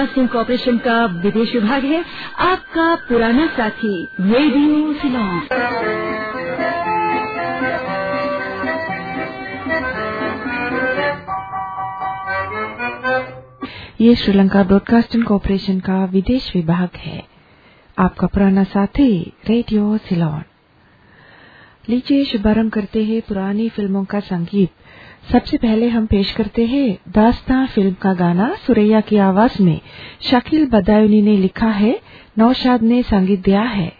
Broadcasting corporation का विदेश विभाग है। आपका पुराना साथी रेडियो सिलोन ये श्रीलंका ब्रॉडकास्टिंग कॉरपोरेशन का विदेश विभाग है। आपका पुराना साथी रेडियो सिलोन लीजिए शुभारंभ करते हैं पुरानी फ़िल्मों का संगीत। सबसे पहले हम पेश करते हैं दास्ता फ़िल्म का गाना सुरैया की आवाज़ में। शकील बदायूनी ने लिखा है, नौशाद ने संगीत दिया है।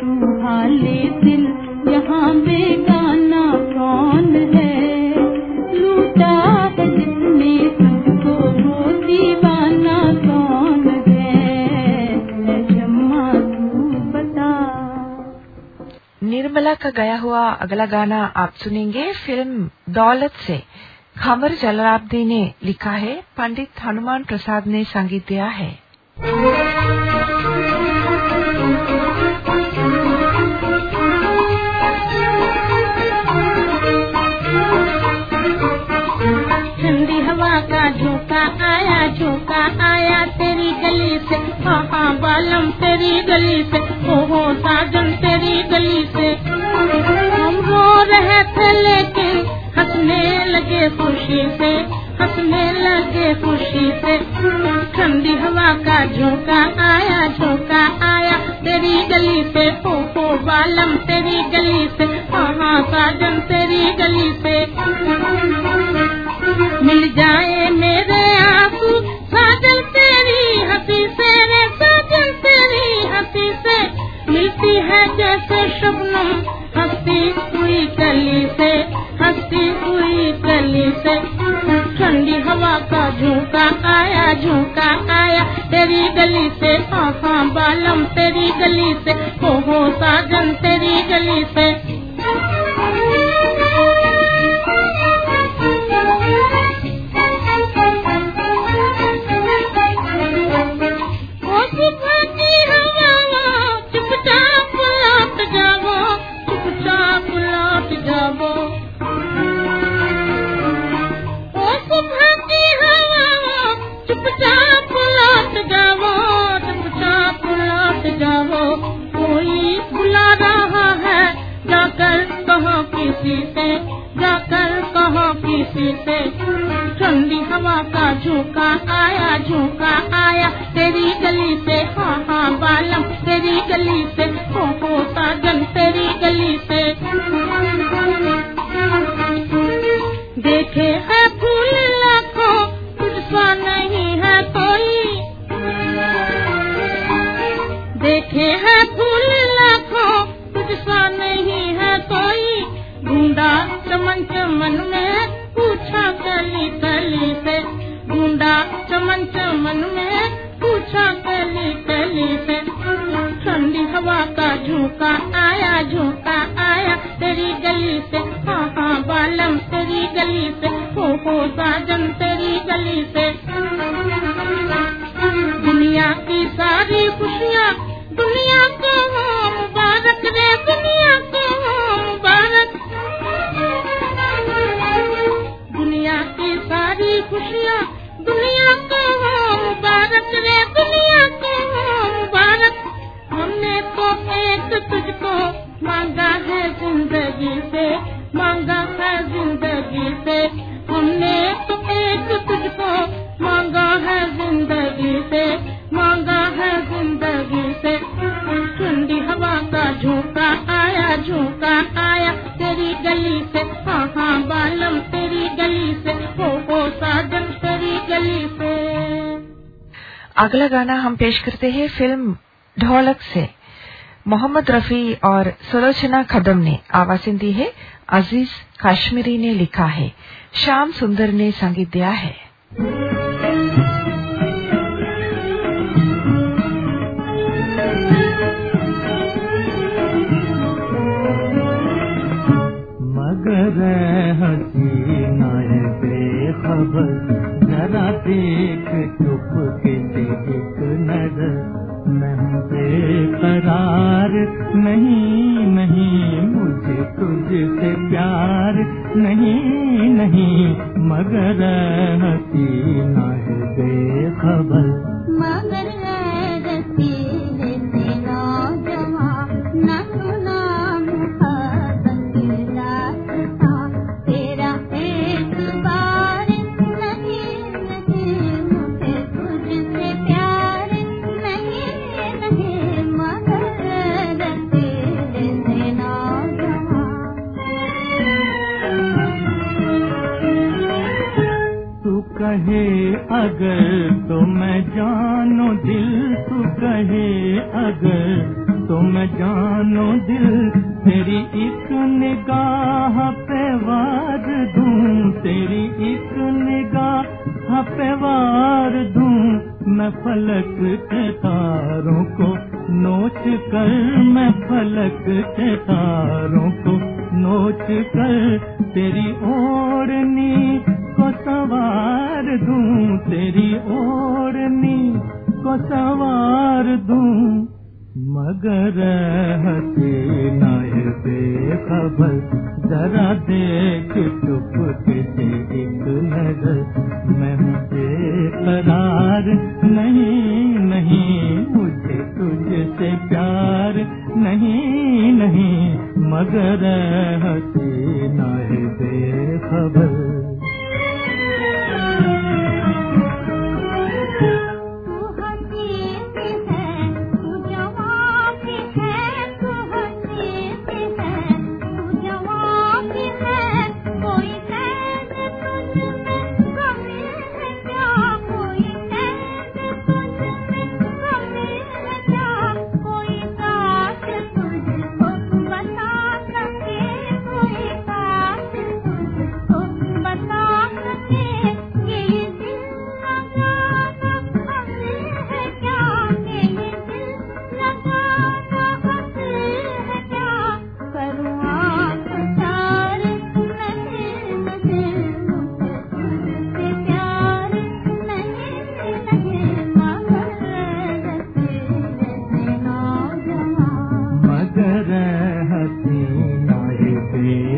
का गया हुआ अगला गाना आप सुनेंगे, फ़िल्म दौलत से। खबर जलराब्दी ने लिखा है, पंडित हनुमान प्रसाद ने संगीत दिया है। हवा का तेरी गली से हो हो साजन तेरी गली से। एक तुझको मांगा है ज़िंदगी से, मांगा है ज़िंदगी से, हमने तो एक तुझको मांगा है ज़िंदगी से, मांगा है ज़िंदगी से। ठंडी हवा का झोंका आया झोंका आया तेरी गली से। हाँ हाँ बालम तेरी गली से हो हो साजन तेरी गली से। अगला गाना हम पेश करते हैं फ़िल्म ढोलक से। मोहम्मद रफी और सुलोचना खदम ने आवाज़ें दी है। अज़ीज़ काश्मीरी ने लिखा है, श्याम सुंदर ने संगीत दिया है। मगर हसीना बेखबर, जरा देख चुप के हूँ बेकरार नहीं नहीं मुझे तुझसे प्यार नहीं नहीं मगर हसीना है बेखबर। मगर अगर तो मैं जानो दिल तू कहे अगर तो मैं जानो दिल तेरी एक निगाह पे वार दूँ, तेरी एक निगाह पे वार दूँ। मैं फलक के तारों को नोच कर, मैं फलक के तारों को नोच कर, तेरी ओढ़नी को सवार दूँ तेरी ओढ़नी को सवार दूँ मगर हसीना है बेखबर, जरा देख चुप एक नज़र। मैं हूँ बेकरार, नहीं नहीं, मुझे तुझसे प्यार नहीं नहीं, मगर हसीना है बेखबर।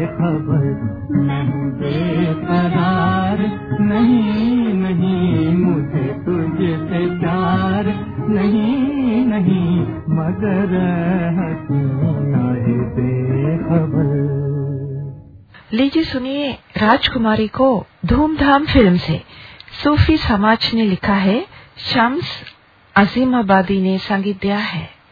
बेखबर मैं बेकरार नहीं नहीं मुझे तुझसे प्यार, नहीं नहीं मगर हसीना है बेखबर। लीजिए सुनिए राजकुमारी को धूमधाम फ़िल्म से। सूफी समाज ने लिखा है, शम्स अजीमाबादी ने संगीत दिया है।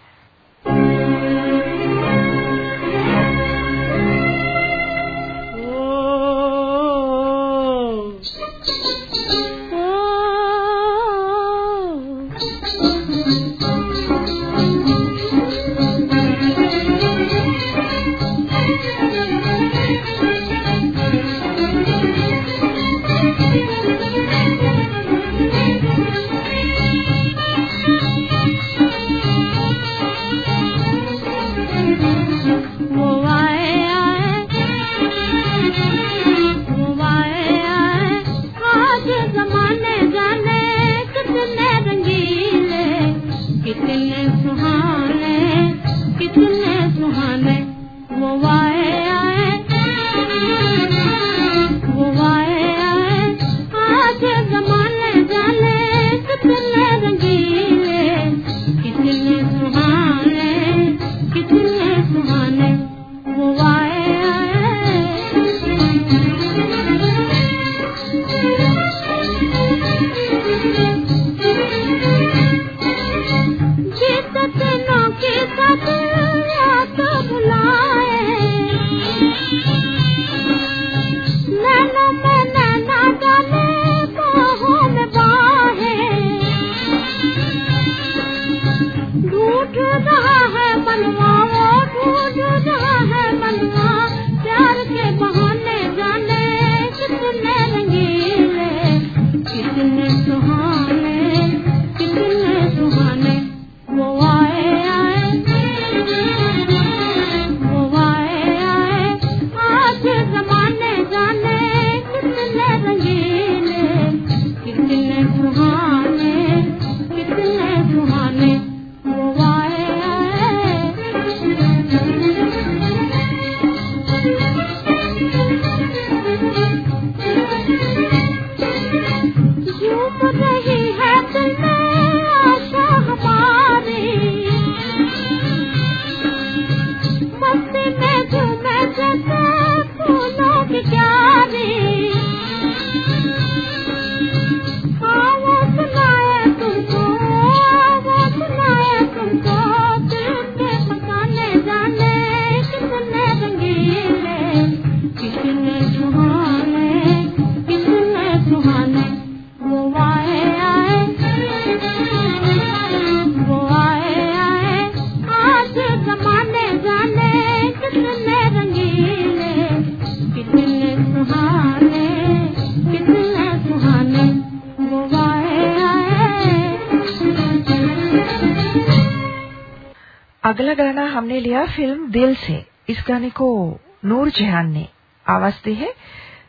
अगला गाना हमने लिया फ़िल्म दिल से। इस गाने को नूर जहान ने आवाज़ दी है।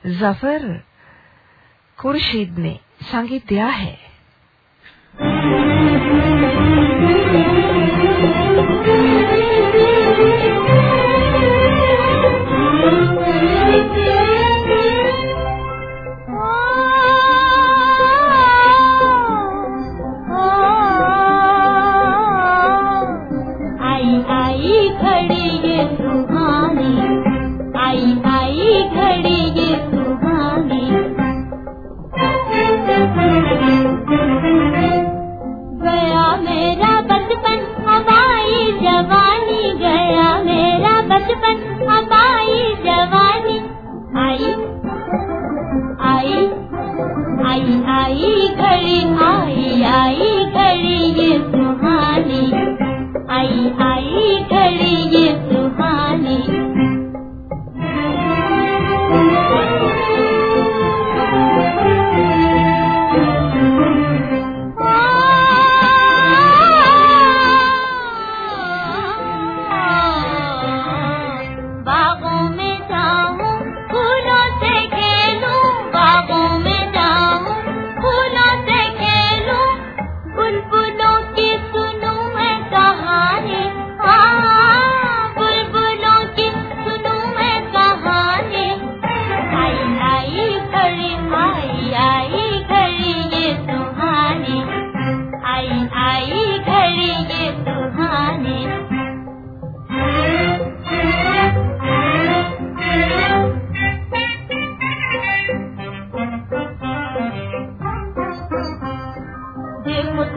ज़फ़र खुर्शीद ने संगीत दिया है।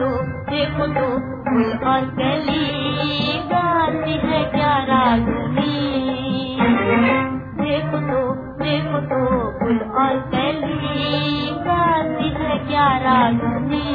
तो देखो तो फूल और गाती है क्या रागनी देखो तो देखो तो फूल और कली। गाती है क्या रागनी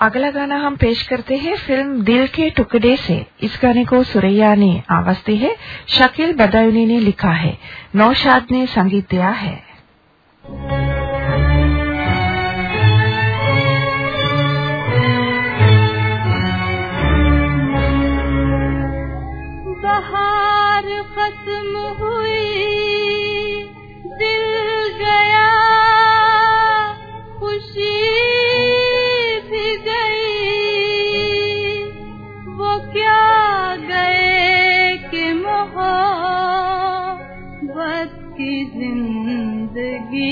अगला गाना हम पेश करते हैं फ़िल्म दिल के टुकड़े से। इस गाने को सुरैया ने आवाज़ दी है। शकील बदायूनी ने लिखा है। नौशाद ने संगीत दिया है। ज़िंदगी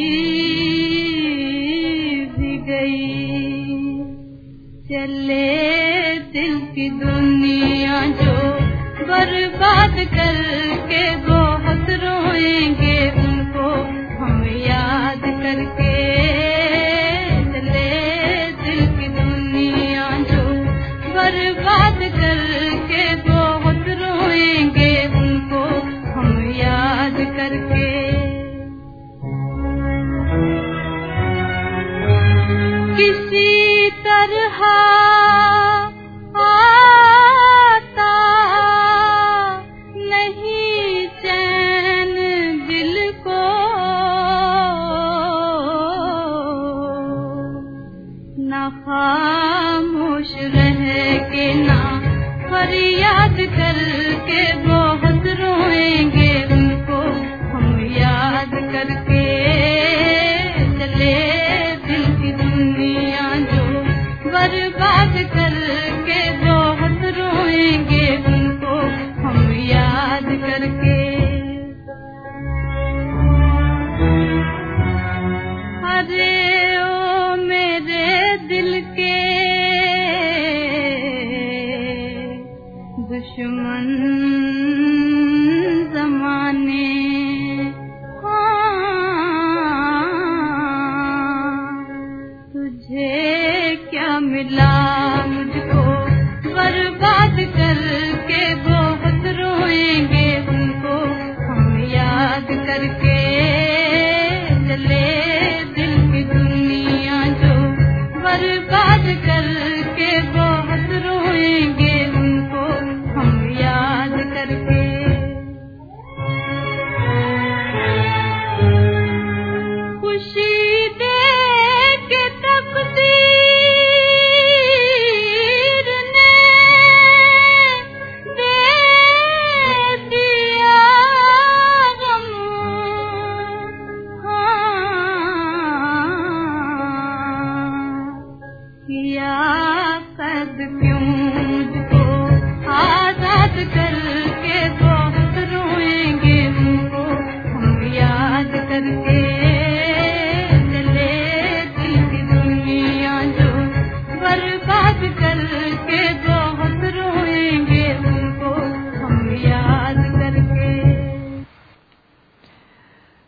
भी चले दिल की दुनिया जो बर्बाद करके खामोश रह के ना फरियाद करके बहुत रोएँगे।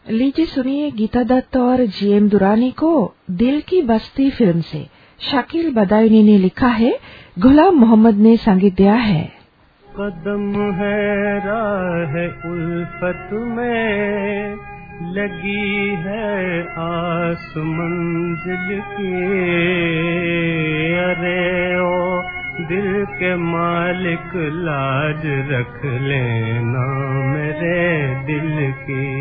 लीजिए सुनिए गीता दत्त और जीएम दुरानी को दिल की बस्ती फ़िल्म से। शकील बदायूनी ने लिखा है गुलाम मोहम्मद ने संगीत दिया है। कदम है राह उल्फत में। लगी है आस मंजिल की। अरे ओ, दिल के मालिक, लाज रख लेना मेरे दिल की।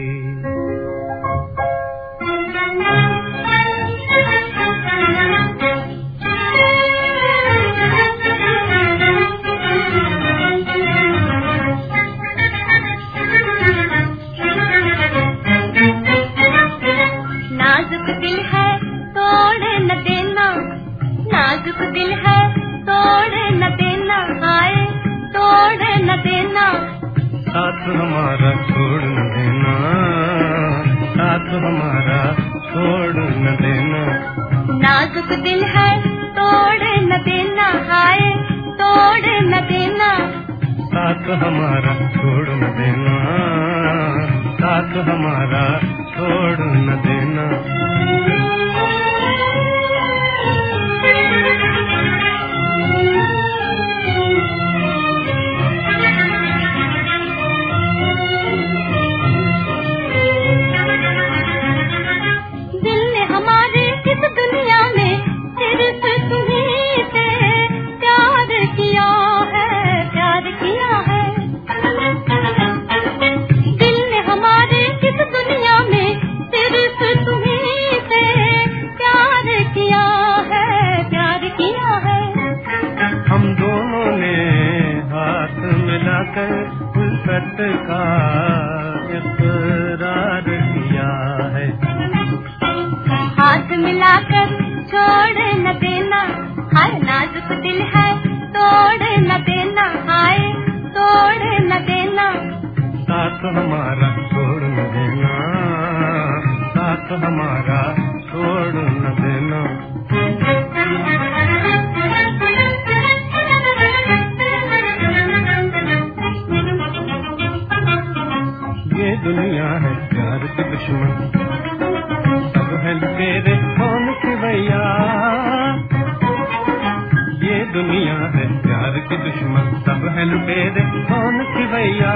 है लुटेरे कौन की भैया?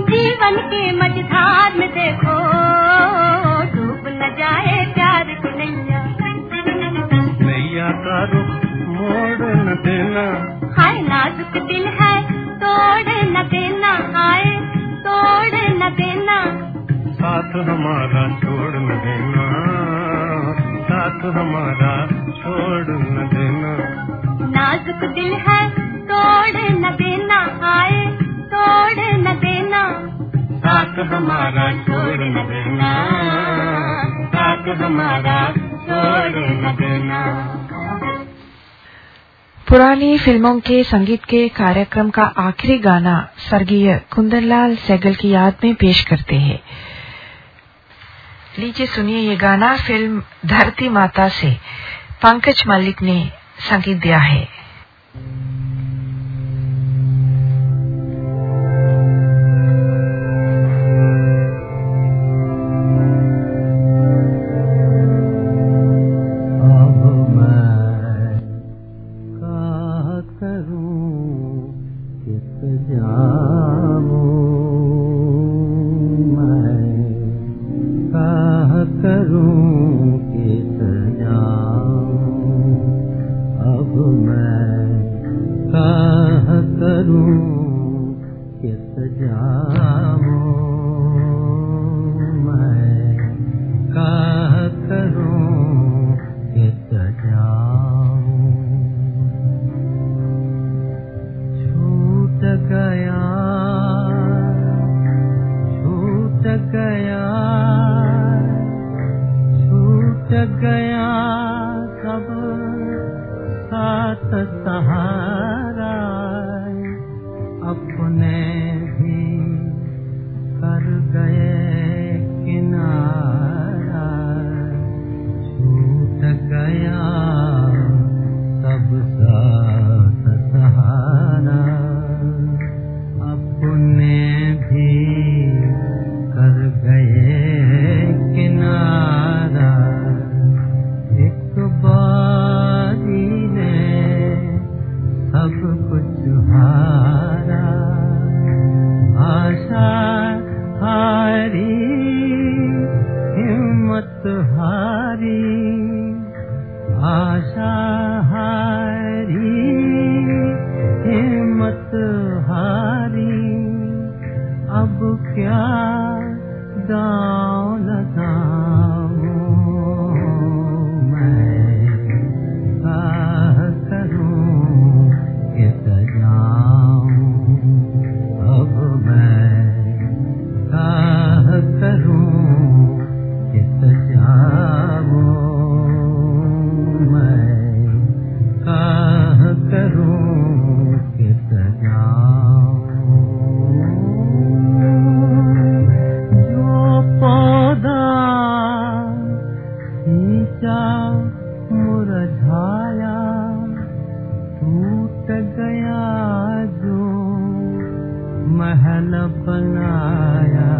जीवन के मझधार में देखो डूब न जाए प्यार की नैया नैया का रुख मोड़ न देना। हाय नाजुक दिल है तोड़ न देना। हाय तोड़ न देना। साथ हमारा छोड़ न देना। साथ हमारा छोड़ न देना। नाजुक दिल है तोड़ न देना हाय तोड़ न देना। साथ हमारा छोड़ न देना। साथ हमारा छोड़ न देना। पुरानी फ़िल्मों के संगीत के कार्यक्रम का आखिरी गाना स्वर्गीय कुंदनलाल सैगल की याद में पेश करते हैं। लीजिए सुनिए ये गाना फ़िल्म धरती माता से। पंकज मल्लिक ने संगीत दिया है। मर्झाया टूटया दो महल जो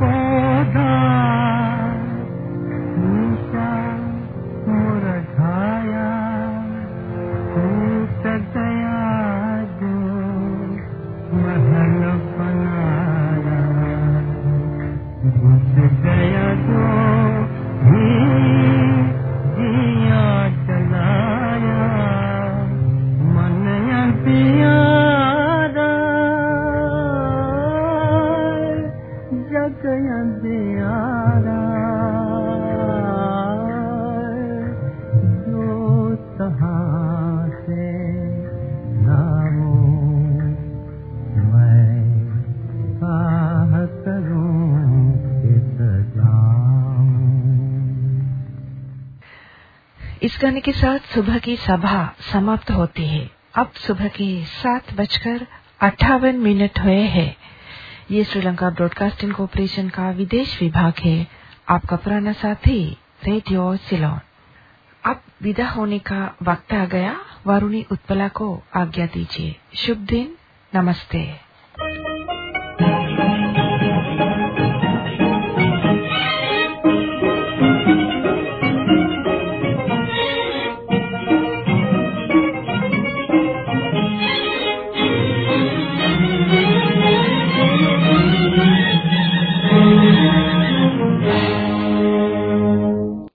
पौधा टू चा मराया टूटो महल बनाया। गया इस गाने के साथ सुबह की सभा समाप्त होती है। अब सुबह के सात बजकर अट्ठावन मिनट हुए हैं। ये श्रीलंका ब्रॉडकास्टिंग कॉरपोरेशन का विदेश विभाग है। आपका पुराना साथी, रेडियो सिलोन। अब विदा होने का वक्त आ गया। वारुणी उत्पला को आज्ञा दीजिए। शुभ दिन। नमस्ते।